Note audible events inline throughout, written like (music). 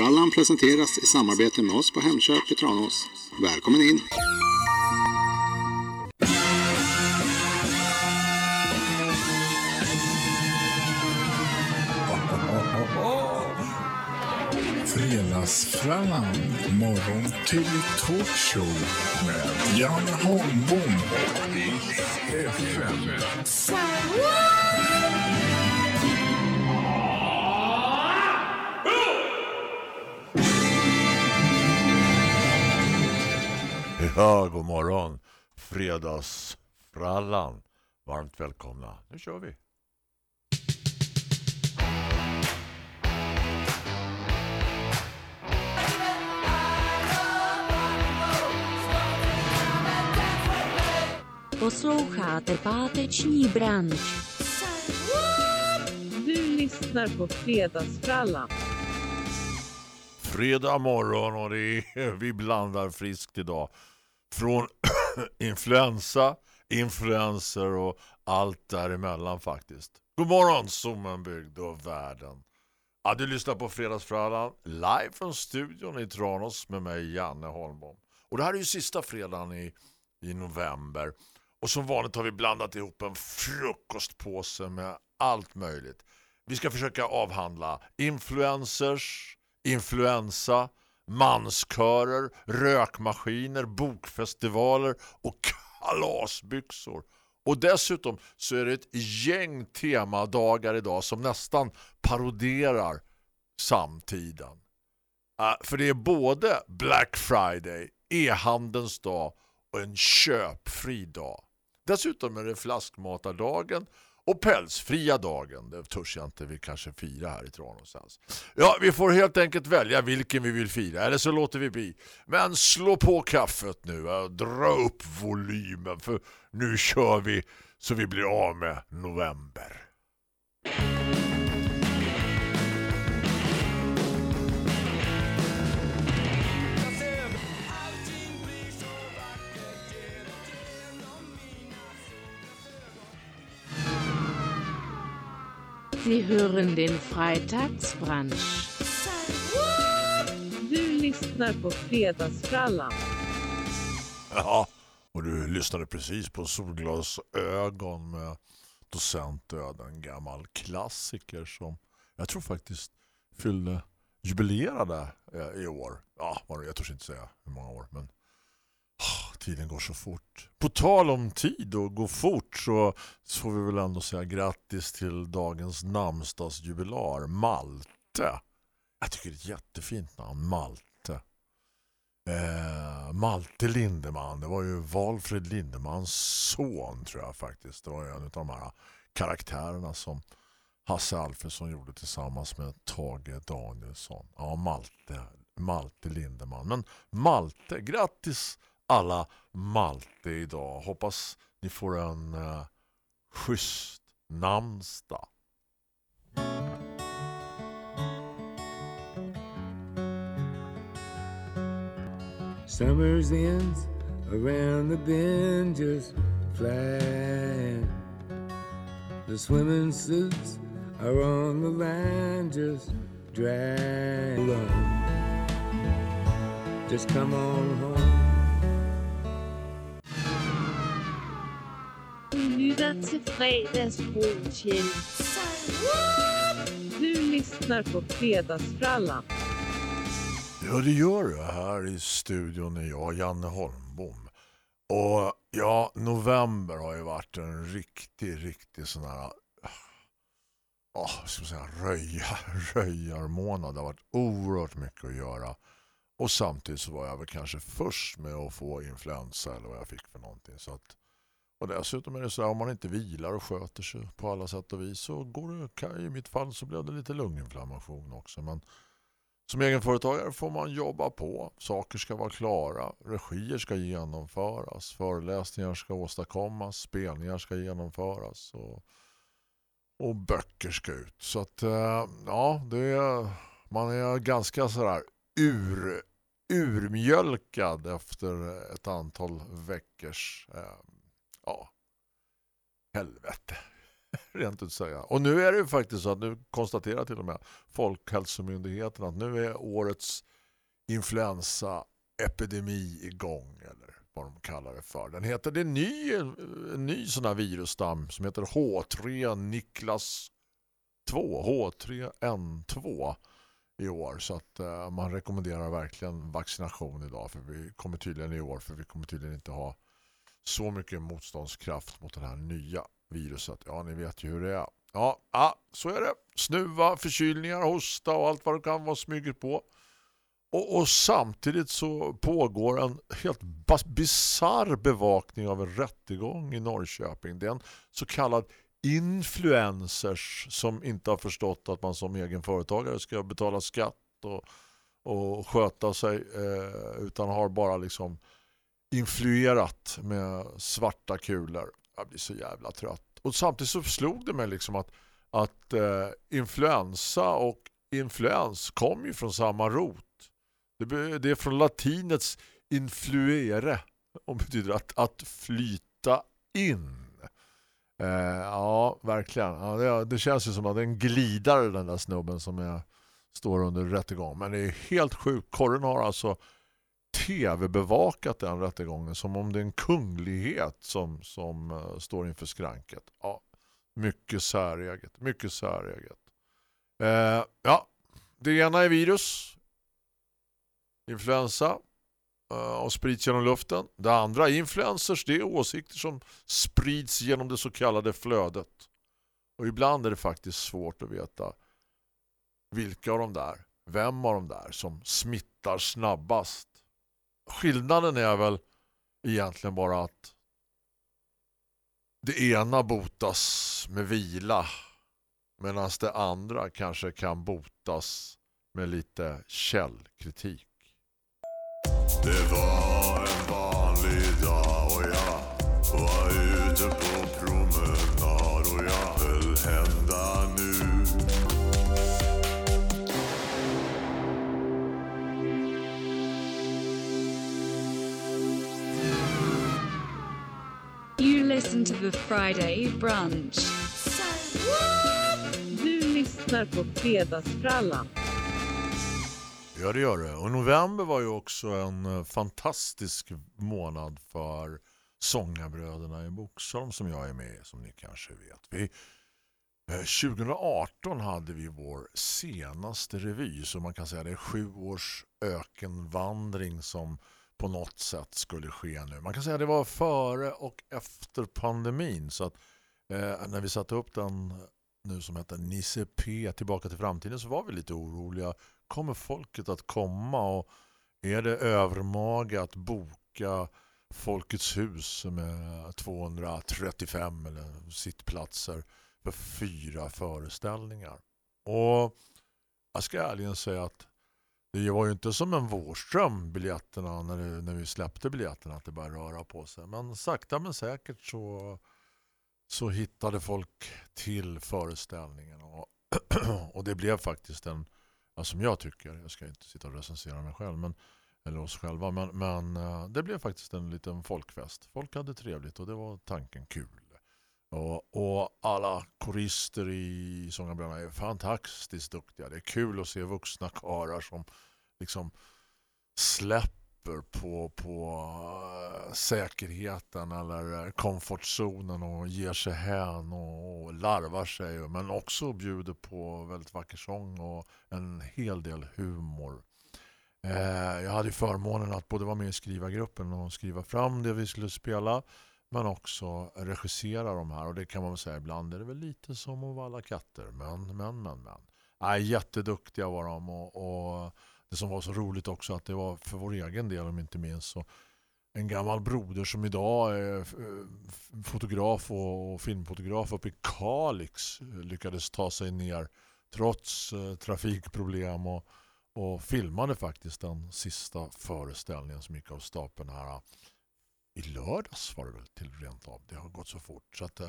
Fredagsfrallan presenteras i samarbete med oss på Hemköp i Tranås. Välkommen in! Fredagsfrallan, morgon till talkshow med Jan Holmbom i FM. Ja, god morgon. Fredagsfrallan. Varmt välkomna. Nu kör vi. Posloucháte páteční branč. Du lyssnar på Fredagsfrallan. Fredag morgon och det är, (laughs) vi blandar friskt idag. Från (coughs) influensa, influenser och allt däremellan faktiskt. God morgon Sommenbygd och världen. Ja, du lyssnar på Fredagsfrallan live från studion i Tranås med mig Janne Holmbom. Och det här är ju sista fredagen i, i november. Och som vanligt har vi blandat ihop en frukostpåse med allt möjligt. Vi ska försöka avhandla influencers, influensa, manskörer, rökmaskiner, bokfestivaler och kalasbyxor. Och dessutom så är det ett gäng temadagar idag som nästan paroderar samtiden. Uh, för det är både Black Friday, e-handelns dag och en köpfri dag. Dessutom är det flaskmatardagen och pälsfria dagen. Det törs jag inte vi kanske fira här i Tranås. Ja, vi får helt enkelt välja vilken vi vill fira. Eller så låter vi bli. Men slå på kaffet nu och dra upp volymen. För nu kör vi så vi blir av med november. Sie hören den Freitagsbrunch. Du lyssnar på Fredagsfrallan. Ja, och du lyssnade precis på Solglasögon med docentöd, en gammal klassiker som jag tror faktiskt fyllde jubilerade eh, i år. Ja, jag tror inte säga hur många år, men tiden går så fort. På tal om tid och gå fort så, så får vi väl ändå säga grattis till dagens namnsdagsjubilar, Malte. Jag tycker det är ett jättefint namn, Malte. Eh, Malte Lindeman, det var ju Valfred Lindemans son tror jag faktiskt. Det var ju en av de här karaktärerna som Hasse Alfredsson gjorde tillsammans med Tage Danielsson. Ja, Malte, Malte Lindeman. Men Malte, grattis alla Malte idag. Hoppas ni får en uh, schysst namnsdag. Summer's ends around the bend just flying. The swimming suits are on the line just drag on. Just come on home. Lytter til fredagsbrunchen. Du lyssnar på Fredagsfrallan. Ja, det gör du. Här i studion är jag, Janne Holmbom. Och ja, november har ju varit en riktig, riktig sån här oh, ska man säga, röja, (laughs) röjarmånad. Det har varit oerhört mycket att göra. Och samtidigt så var jag väl kanske först med att få influensa eller vad jag fick för någonting. Så att och dessutom är det så här, om man inte vilar och sköter sig på alla sätt och vis så går det, i mitt fall så blev det lite lunginflammation också. Men som egenföretagare får man jobba på. Saker ska vara klara. Regier ska genomföras. Föreläsningar ska åstadkommas. Spelningar ska genomföras. Och, och böcker ska ut. Så att eh, ja, det är, man är ganska sådär ur, urmjölkad efter ett antal veckors eh, ja, helvete. (laughs) Rent ut säga. Och nu är det ju faktiskt så att nu konstaterar till och med Folkhälsomyndigheten att nu är årets influensaepidemi igång eller vad de kallar det för. Den heter det är en ny, en ny sån här virusstam som heter H3 Niklas 2, H3N2 i år så att eh, man rekommenderar verkligen vaccination idag för vi kommer tydligen i år för vi kommer tydligen inte ha så mycket motståndskraft mot det här nya viruset. Ja, ni vet ju hur det är. Ja, ja så är det. Snuva, förkylningar, hosta och allt vad det kan vara smyger på. Och, och, samtidigt så pågår en helt bizarr bevakning av en rättegång i Norrköping. Det är en så kallad influencers som inte har förstått att man som egen företagare ska betala skatt och, och sköta sig eh, utan har bara liksom influerat med svarta kulor. Jag blir så jävla trött. Och samtidigt så slog det mig liksom att, att eh, influensa och influens kom ju från samma rot. Det, det är från latinets influere och betyder att, att flyta in. Eh, ja, verkligen. Ja, det, det, känns ju som att den glidar den där snubben som jag står under rättegång. Men det är helt sjukt. Korren har alltså tv-bevakat den rättegången som om det är en kunglighet som, som uh, står inför skranket. Ja, mycket säreget. Mycket säreget. Uh, ja, det ena är virus. Influensa. Uh, och sprids genom luften. Det andra, influencers, det är åsikter som sprids genom det så kallade flödet. Och ibland är det faktiskt svårt att veta vilka av de där, vem av de där som smittar snabbast skillnaden är väl egentligen bara att det ena botas med vila medan det andra kanske kan botas med lite källkritik. Det var listen to the Friday brunch. Du lyssnar på Fredagsfrallan. Ja, det gör det. Och november var ju också en eh, fantastisk månad för sångarbröderna i Boxholm som jag är med som ni kanske vet. Vi, 2018 eh, hade vi vår senaste revy så man kan säga det är sju års ökenvandring som på något sätt skulle ske nu. Man kan säga att det var före och efter pandemin så att eh, när vi satte upp den nu som heter Nisse P tillbaka till framtiden så var vi lite oroliga. Kommer folket att komma och är det övermaga att boka Folkets hus med 235 eller sittplatser för fyra föreställningar? Och jag ska ärligen säga att det var ju inte som en vårström biljetterna när, det, när vi släppte biljetterna att det började röra på sig. Men sakta men säkert så, så hittade folk till föreställningen. Och, (clears throat) och det blev faktiskt en, som jag tycker, jag ska inte sitta och recensera mig själv, men, eller oss själva, men, men eh, det blev faktiskt en liten folkfest. Folk hade trevligt och det var tanken kul. Och, och, alla korister i Sångarbröderna är fantastiskt duktiga. Det är kul att se vuxna karar som liksom släpper på, på eh, säkerheten eller eh, komfortzonen och ger sig hän och, och larvar sig. Men också bjuder på väldigt vacker sång och en hel del humor. Eh, jag hade förmånen att både vara med i skrivargruppen och skriva fram det vi skulle spela- men också regissera de här. Och det kan man väl säga, ibland är det väl lite som att valla katter. Men, men, men, men. Äh, jätteduktiga var de. Och, och, det som var så roligt också att det var för vår egen del om inte minst så en gammal broder som idag är eh, eh, fotograf och filmfotograf uppe i Kalix eh, lyckades ta sig ner trots trafikproblem och, och filmade faktiskt den sista föreställningen som gick av stapeln här i lördags var det väl till rent av. Det har gått så fort. Så att,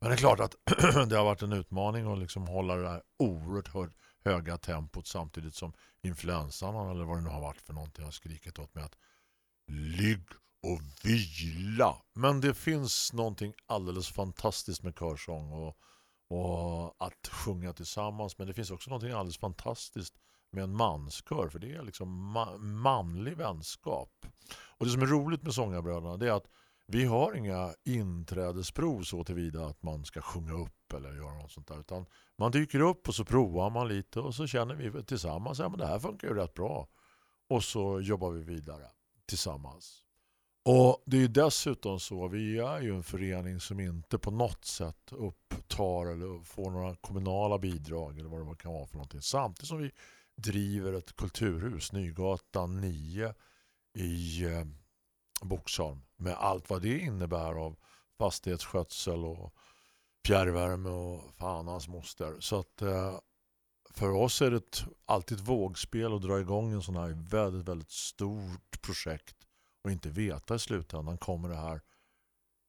men det är klart att (clears throat) det har varit en utmaning att liksom hålla det här oerhört höga tempot samtidigt som influensan eller vad det nu har varit för någonting har skrikit åt mig att ligg och vila. Men det finns någonting alldeles fantastiskt med körsång och och att sjunga tillsammans. Men det finns också någonting alldeles fantastiskt med en manskör för det är liksom ma manlig vänskap. Och det som är roligt med Sångarbröderna det är att vi har inga inträdesprov så tillvida att man ska sjunga upp eller göra något sånt där. Utan man dyker upp och så provar man lite och så känner vi tillsammans att ja, det här funkar ju rätt bra. Och så jobbar vi vidare tillsammans. Och det är dessutom så, vi är ju en förening som inte på något sätt upptar eller får några kommunala bidrag eller vad det kan vara för någonting. Samtidigt som vi driver ett kulturhus, Nygatan 9 i eh, Boxholm med allt vad det innebär av fastighetsskötsel och fjärrvärme och fan hans moster. Så att eh, för oss är det ett, alltid ett vågspel att dra igång en sån här väldigt, väldigt stort projekt och inte veta i slutändan kommer det här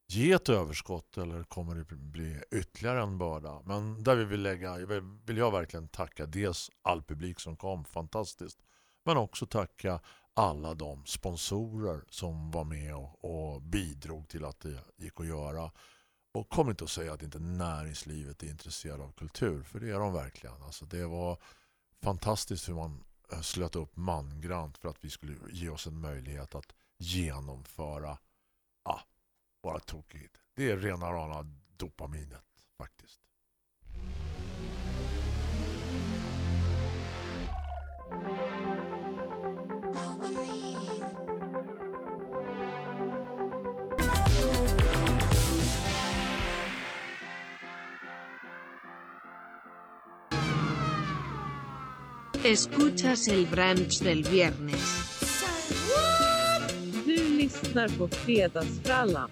ge ett överskott eller kommer det bli ytterligare en börda. Men där vi vill lägga vill jag verkligen tacka dels all publik som kom, fantastiskt. Men också tacka alla de sponsorer som var med och, och bidrog till att det gick att göra. Och kom inte att säga att inte näringslivet är intresserad av kultur, för det är de verkligen. Alltså det var fantastiskt hur man eh, slöt upp mangrant för att vi skulle ge oss en möjlighet att genomföra ja, våra tokigt. Det är rena rana dopaminet faktiskt. Escuchas el brunch del viernes. Du lyssnar på Fredagsfrallan.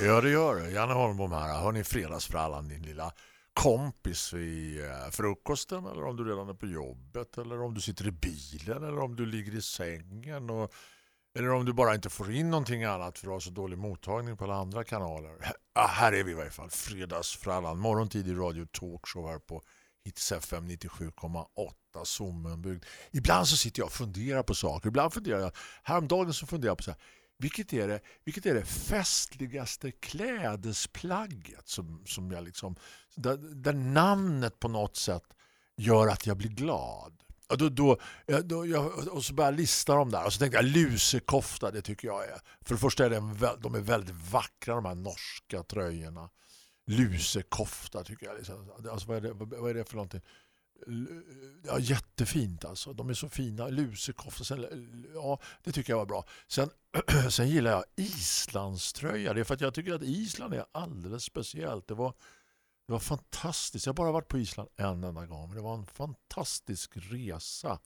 Ja, det gör det. Janne Holmbom här. Har ni fredagsfrallan, din lilla kompis vid eh, frukosten eller om du redan är på jobbet eller om du sitter i bilen eller om du ligger i sängen och, eller om du bara inte får in någonting annat för att ha så dålig mottagning på alla andra kanaler. Ja, (laughs) här är vi i varje fall. Fredagsfrallan. Morgontid i radio talkshow här på Hits FM 97,8 Sommenbygd. Ibland så sitter jag och funderar på saker. Ibland funderar jag, häromdagen så funderar jag på så här, vilket är det, vilket är det festligaste klädesplagget som, som jag liksom, där, där namnet på något sätt gör att jag blir glad. Och, då, då, då, jag, och så börjar jag lista dem där. Och så tänkte jag, lusekofta, det tycker jag är. För det första är det, de är väldigt vackra, de här norska tröjorna lusekofta tycker jag. Liksom. Alltså, vad, är det, vad är det för någonting? Ja, jättefint alltså. De är så fina. Lusekofta. Sen, ja, det tycker jag var bra. Sen, (clears throat) sen gillar jag Islandströja. Det är för att jag tycker att Island är alldeles speciellt. Det var, det var fantastiskt. Jag har bara varit på Island en enda gång. Men det var en fantastisk resa.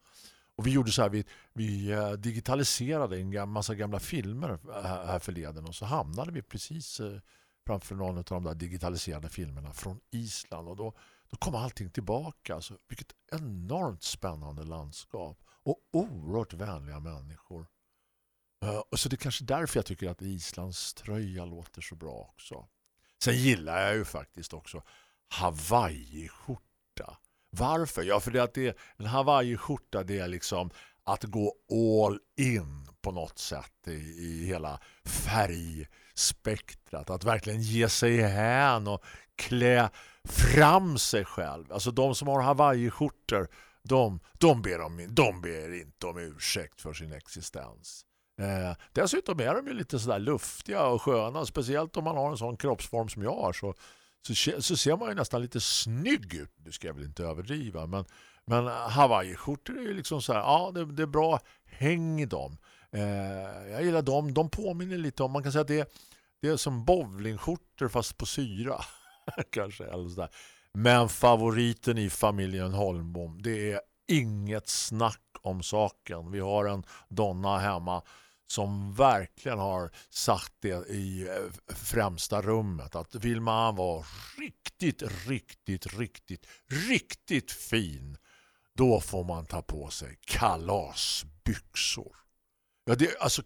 Och vi gjorde så här, vi, vi eh, digitaliserade en massa gamla filmer här förleden och så hamnade vi precis eh, framför någon av de där digitaliserade filmerna från Island och då, då kom allting tillbaka. Alltså, vilket enormt spännande landskap och oerhört vänliga människor. Uh, och så det är kanske därför jag tycker att Islands tröja låter så bra också. Sen gillar jag ju faktiskt också Hawaii-skjorta. Varför? Ja, för det att det, en Hawaii-skjorta det är liksom att gå all in på något sätt i, i hela färgspektrat. Att verkligen ge sig hän och klä fram sig själv. Alltså de som har Hawaii-skjortor de, de, ber om, de ber inte om ursäkt för sin existens. Eh, dessutom är de ju lite sådär luftiga och sköna. Speciellt om man har en sån kroppsform som jag har så, så, så ser man ju nästan lite snygg ut. Nu ska jag väl inte överdriva men, men Hawaii-skjortor är ju liksom så här, ja det, det är bra häng i dem. Eh, jag gillar dem. De påminner lite om, man kan säga att det är, det är som bowlingskjortor fast på syra. (laughs) Kanske. Eller sådär. Men favoriten i familjen Holmbom, det är inget snack om saken. Vi har en donna hemma som verkligen har satt det i eh, främsta rummet. Att vill man vara riktigt, riktigt, riktigt, riktigt fin då får man ta på sig kalasbyxor. Ja, det är alltså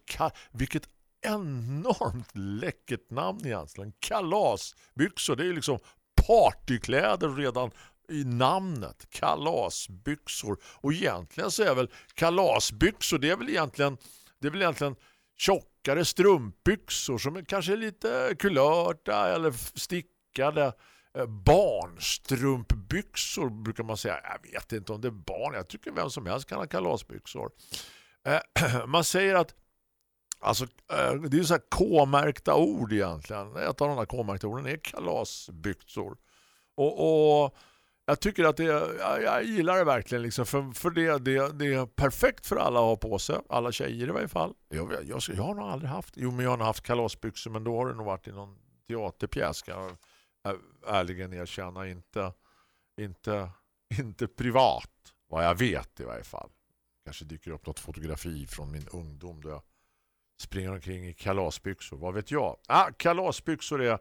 vilket enormt läckert namn egentligen. Kalasbyxor, det är liksom partykläder redan i namnet. Kalasbyxor. Och egentligen så är väl kalasbyxor, det är väl egentligen det är väl egentligen tjockare strumpbyxor som kanske är lite kulörta eller stickade eh, barnstrumpbyxor brukar man säga. Jag vet inte om det är barn. Jag tycker vem som helst kan ha kalasbyxor. Eh, (clears throat) man säger att alltså, eh, det är så här K-märkta ord egentligen. Ett av de här K-märkta orden är kalasbyxor. Och, och jag tycker att det jag, jag gillar det verkligen liksom för, för det, det, det är perfekt för alla att ha på sig. Alla tjejer i varje fall. Jag, jag, jag har nog aldrig haft, jo men jag har haft kalasbyxor men då har det nog varit i någon teaterpjäs ska jag ärligen erkänna. Inte, inte, (laughs) inte privat vad jag vet i varje fall. Kanske dyker upp något fotografi från min ungdom då jag springer omkring i kalasbyxor. Vad vet jag? Ah, kalasbyxor är...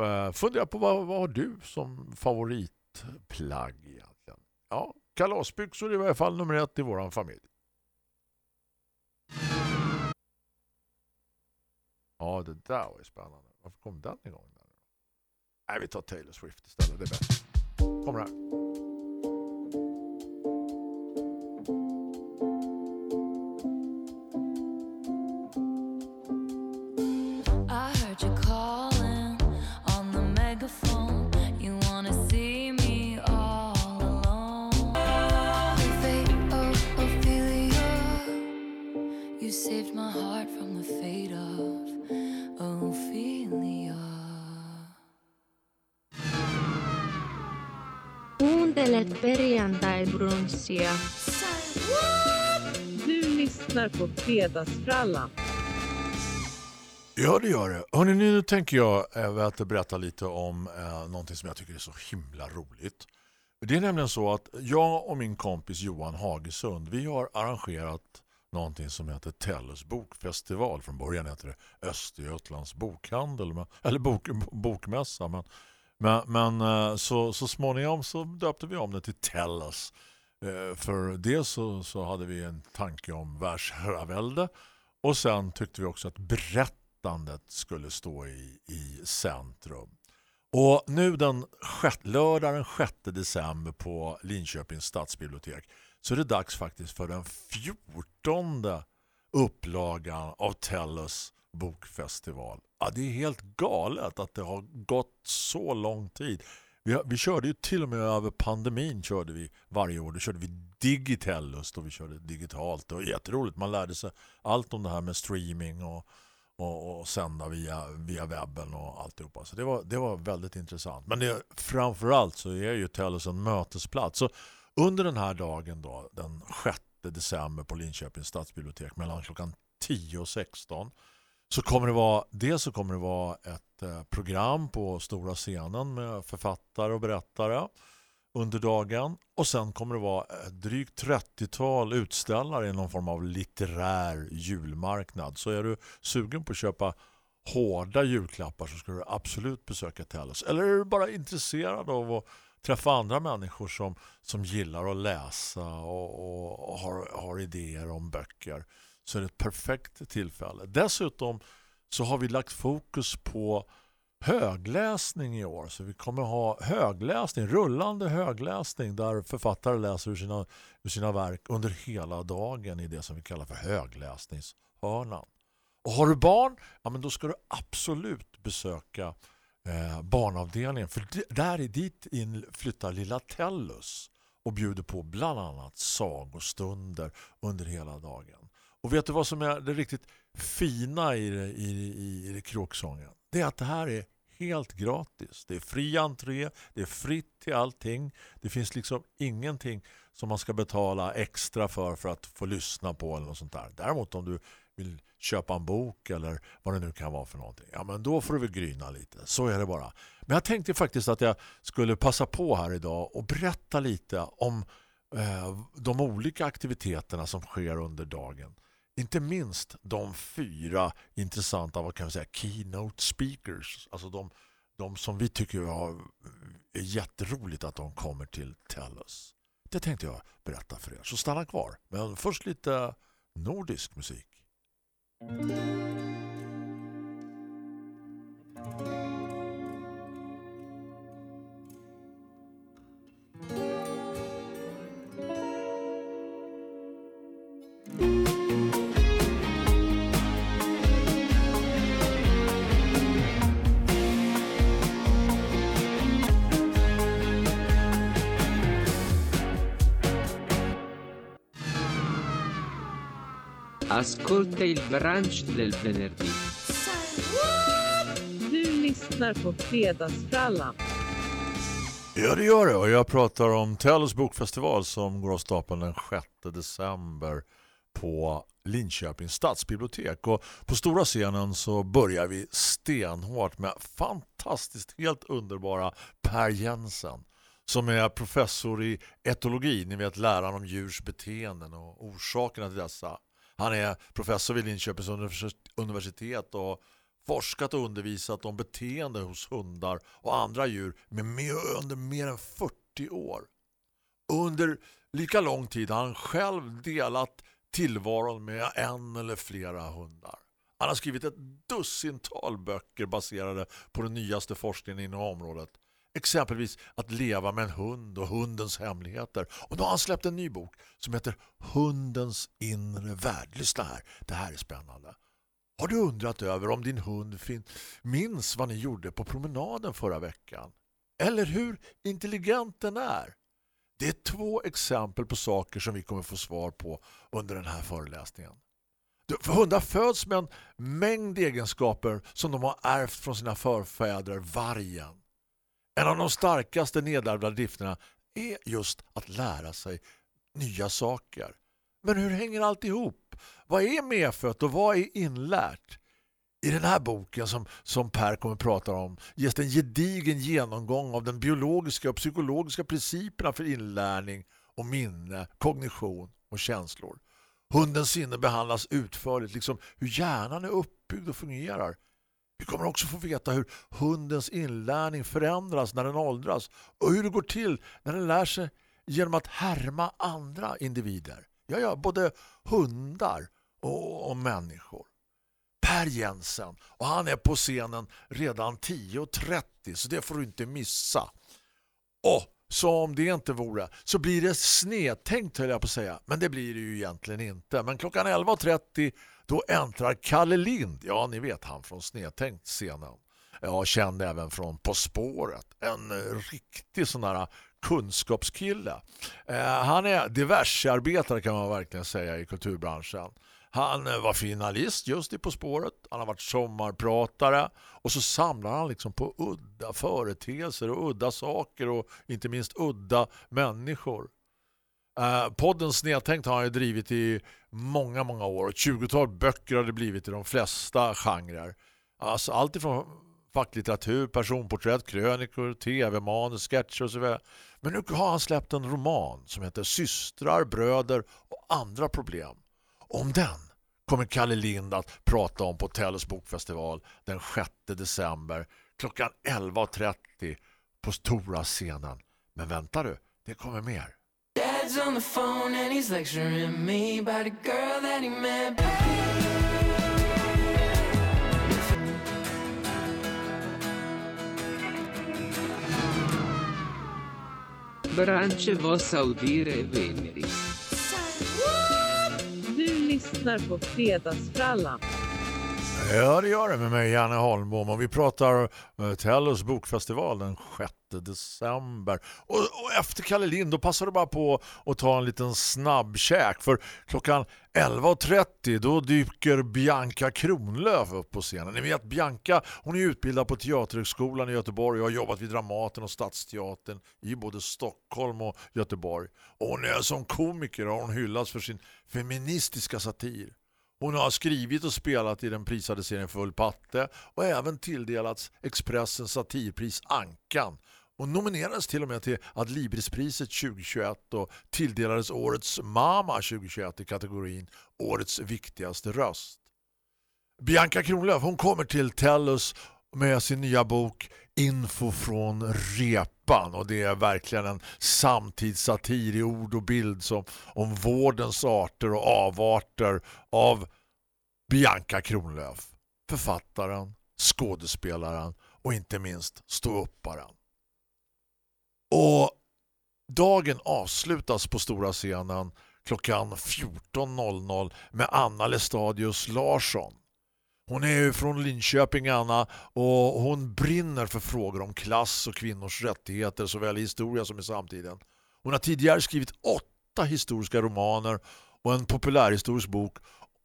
Eh, uh, fundera på vad, vad har du som favoritplagg egentligen. Ja, kalasbyxor är i varje fall nummer ett i våran familj. Ja, det där var ju spännande. Varför kom den igång? Där? Nej, vi tar Taylor Swift istället. Det är bättre. Kommer här. Kuuntelet perjantai-brunssia. Du lyssnar på Fredagsfrallan. Ja, det gör det. Hörrni, nu tänker jag äh, att berätta lite om äh, någonting som jag tycker är så himla roligt. Det är nämligen så att jag och min kompis Johan Hagesund, vi har arrangerat någonting som heter Tellus bokfestival. Från början heter det Östergötlands bokhandel, eller bok, bokmässa. Men men, men eh, så, så småningom så döpte vi om det till Tellas. Eh, för det så, så hade vi en tanke om världsherravälde. Och sen tyckte vi också att berättandet skulle stå i, i centrum. Och nu den lördag den 6 december på Linköpings stadsbibliotek så är det dags faktiskt för den 14 upplagan av Tellus bokfestival. Ja, det är helt galet att det har gått så lång tid. Vi, vi körde ju till och med över pandemin körde vi varje år. Då körde vi Digitellus då vi körde digitalt. Det var jätteroligt. Man lärde sig allt om det här med streaming och, och, och sända via, via webben och alltihopa. Så det var, det var väldigt intressant. Men det, framförallt så är ju Tellus en mötesplats. Så under den här dagen då, den 6 december på Linköpings stadsbibliotek mellan klockan 10 och 16 så kommer det vara dels så kommer det vara ett eh, program på stora scenen med författare och berättare under dagen och sen kommer det vara ett drygt 30-tal utställare i någon form av litterär julmarknad. Så är du sugen på att köpa hårda julklappar så ska du absolut besöka Tellus. Eller är du bara intresserad av att träffa andra människor som, som gillar att läsa och, och, och har, har idéer om böcker så är det ett perfekt tillfälle. Dessutom så har vi lagt fokus på högläsning i år. Så vi kommer ha högläsning, rullande högläsning där författare läser ur sina, ur sina verk under hela dagen i det som vi kallar för högläsningshörnan. Och har du barn, ja men då ska du absolut besöka eh, barnavdelningen. För där är dit in flyttar lilla Tellus och bjuder på bland annat sagostunder under hela dagen. Och vet du vad som är det riktigt fina i, det, i, i, i kråksången? Det är att det här är helt gratis. Det är fri entré, det är fritt till allting. Det finns liksom ingenting som man ska betala extra för för att få lyssna på eller något sånt där. Däremot om du vill köpa en bok eller vad det nu kan vara för någonting. Ja men då får du väl gryna lite. Så är det bara. Men jag tänkte faktiskt att jag skulle passa på här idag och berätta lite om eh, de olika aktiviteterna som sker under dagen inte minst de fyra intressanta vad kan vi säga, keynote speakers. Alltså de, de som vi tycker är jätteroligt att de kommer till Tellus. Det tänkte jag berätta för er. Så stanna kvar. Men först lite nordisk musik. Ascolta il brunch del venerdì. Du lyssnar på Fredagsfrallan. Ja, det gör det. Och jag pratar om Tellus bokfestival som går av stapeln den 6 december på Linköpings stadsbibliotek. Och på stora scenen så börjar vi stenhårt med fantastiskt, helt underbara Per Jensen som är professor i etologi, ni vet läran om djurs beteenden och orsakerna till dessa. Han är professor vid Linköpings universitet och forskat och undervisat om beteende hos hundar och andra djur med mer, under mer än 40 år. Under lika lång tid har han själv delat tillvaron med en eller flera hundar. Han har skrivit ett dussintal böcker baserade på den nyaste forskningen inom området. Exempelvis att leva med en hund och hundens hemligheter. Och då har han släppt en ny bok som heter Hundens inre värld. Lyssna här, det här är spännande. Har du undrat över om din hund minns vad ni gjorde på promenaden förra veckan? Eller hur intelligent den är? Det är två exempel på saker som vi kommer få svar på under den här föreläsningen. För hundar föds med en mängd egenskaper som de har ärvt från sina förfäder, vargen. En av de starkaste nedärvda drifterna är just att lära sig nya saker. Men hur hänger allt ihop? Vad är medfött och vad är inlärt? I den här boken som, som Per kommer att prata om ges det en gedigen genomgång av den biologiska och psykologiska principerna för inlärning och minne, kognition och känslor. Hundens sinne behandlas utförligt, liksom hur hjärnan är uppbyggd och fungerar. Vi kommer också få veta hur hundens inlärning förändras när den åldras och hur det går till när den lär sig genom att härma andra individer. Ja, ja, både hundar och, och människor. Per Jensen och han är på scenen redan 10.30 så det får du inte missa. Och så om det inte vore så blir det snedtänkt höll jag på att säga. Men det blir det ju egentligen inte. Men klockan 11.30 då äntrar Kalle Lind. Ja, ni vet han från snedtänkt scenen. Jag kände även från På spåret. En eh, riktig sån här kunskapskille. Eh, han är diversarbetare kan man verkligen säga i kulturbranschen. Han eh, var finalist just i På spåret. Han har varit sommarpratare. Och så samlar han liksom på udda företeelser och udda saker och inte minst udda människor. Eh, podden Snedtänkt har han ju drivit i många, många år. Ett 20-tal böcker har det blivit i de flesta genrer. Alltså allt ifrån facklitteratur, personporträtt, krönikor, tv-manus, sketcher och så vidare. Men nu har han släppt en roman som heter Systrar, bröder och andra problem. Om den kommer Kalle Lind att prata om på Tellus bokfestival den 6 december klockan 11.30 på stora scenen. Men vänta du, det kommer mer. Dad's on the phone and he's lecturing me about a girl that he met Brunch vos audire veneri. Du lyssnar på Fredagsfrallan. Ja, det gör det med mig, Janne Holmbom. Och vi pratar eh, uh, Tellus bokfestival den 6 december. Och, och efter Kalle Lind, då passar du bara på att ta en liten snabbkäk. För klockan 11.30 då dyker Bianca Kronlöf upp på scenen. Ni vet, Bianca hon är utbildad på Teaterhögskolan i Göteborg och har jobbat vid Dramaten och Stadsteatern i både Stockholm och Göteborg. Och hon är som komiker har hon hyllats för sin feministiska satir. Hon har skrivit och spelat i den prisade serien Full patte och även tilldelats Expressens satirpris Ankan. Hon nominerades till och med till Adlibrispriset 2021 och tilldelades Årets Mama 2021 i kategorin Årets viktigaste röst. Bianca Kronlöf hon kommer till Tellus med sin nya bok Info från repan och det är verkligen en samtidssatir i ord och bild som, om vårdens arter och avarter av Bianca Kronlöf, författaren, skådespelaren och inte minst ståupparen. Och dagen avslutas på stora scenen klockan 14.00 med Anna Lestadius Larsson. Hon är ju från Linköping Anna och hon brinner för frågor om klass och kvinnors rättigheter såväl i historia som i samtiden. Hon har tidigare skrivit åtta historiska romaner och en populärhistorisk bok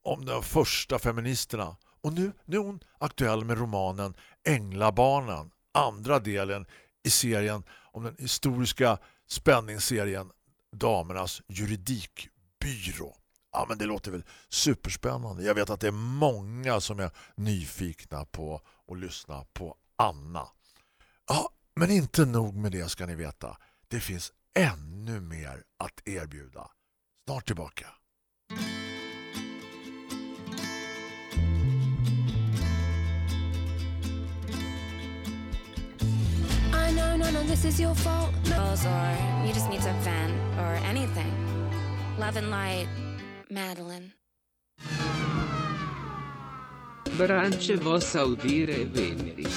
om de första feministerna. Och nu, nu är hon aktuell med romanen Änglabarnen. Andra delen i serien om den historiska spänningsserien Damernas juridikbyrå. Ja, men det låter väl superspännande. Jag vet att det är många som är nyfikna på att lyssna på Anna. Ja, men inte nog med det ska ni veta. Det finns ännu mer att erbjuda. Snart tillbaka. I know none of this is your fault. Oh, or you just need to vent or anything. Love and light, Madeline. Branche vos audire veneri.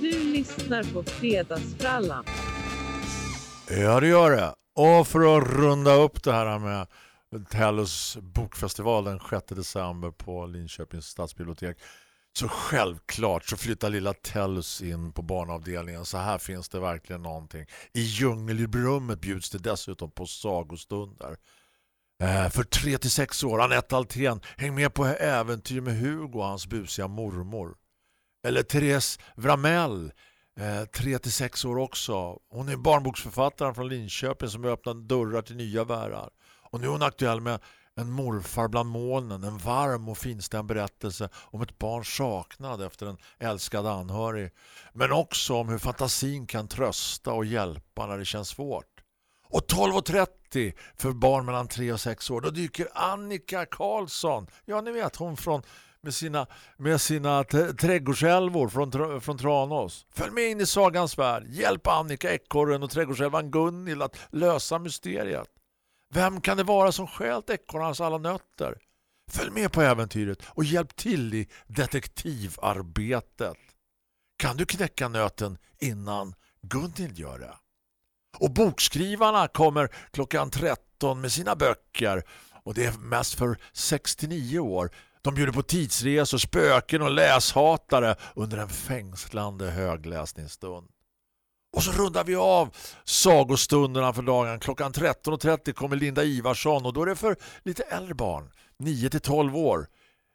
Du lyssnar på Fredagsfrallan. Ja, det gör det. Och för att runda upp det här med Tellus bokfestival den 6 december på Linköpings stadsbibliotek så självklart så flyttar lilla Tellus in på barnavdelningen. Så här finns det verkligen någonting. I djungelrummet bjuds det dessutom på sagostunder. Eh, för 3-6 år, Anette Altén, häng med på äventyr med Hugo och hans busiga mormor. Eller Therese Vramell, 3-6 eh, år också. Hon är barnboksförfattaren från Linköping som öppnar dörrar till nya världar. Och nu är hon aktuell med en morfar bland molnen, en varm och finstämd berättelse om ett barns saknad efter en älskad anhörig. Men också om hur fantasin kan trösta och hjälpa när det känns svårt. Och 12.30 för barn mellan 3 och 6 år, då dyker Annika Karlsson, ja ni vet hon från med sina, med sina trädgårdsälvor från, från Tranås. Följ med in i sagans värld. Hjälp Annika Ekorren och trädgårdsälvan Gunnil att lösa mysteriet. Vem kan det vara som stjält ekorrarnas alla nötter? Följ med på äventyret och hjälp till i detektivarbetet. Kan du knäcka nöten innan Gunnil gör det? Och bokskrivarna kommer klockan 13 med sina böcker och det är mest för 69 år. De bjuder på tidsresor, spöken och läshatare under en fängslande högläsningsstund. Och så rundar vi av sagostunderna för dagen. Klockan 13.30 kommer Linda Ivarsson och då är det för lite äldre barn, 9-12 år.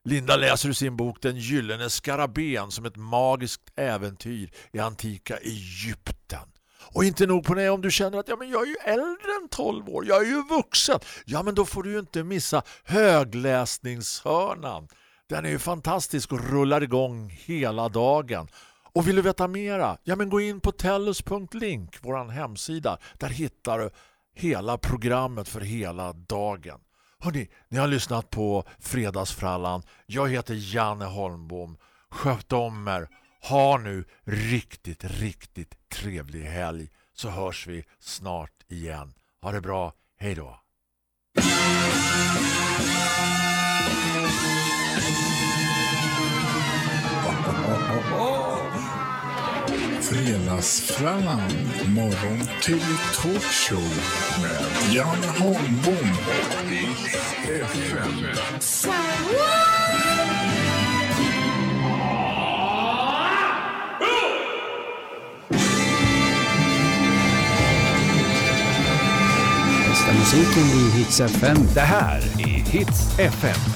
Linda läser ur sin bok Den gyllene skaraben som ett magiskt äventyr i antika Egypten. Och inte nog på det om du känner att ja, men jag är ju äldre än 12 år, jag är ju vuxen. Ja men då får du ju inte missa högläsningshörnan. Den är ju fantastisk och rullar igång hela dagen. Och vill du veta mera? Ja men gå in på tellus.link, vår hemsida. Där hittar du hela programmet för hela dagen. Hörrni, ni har lyssnat på Fredagsfrallan. Jag heter Janne Holmbom. Sköt om er. Ha nu riktigt, riktigt trevlig helg. Så hörs vi snart igen. Ha det bra. Hej då. Fredagsfrallan, morgon till talkshow med Janne Holmbom FM. Musiken i Hits FM. Det här är Hits FM.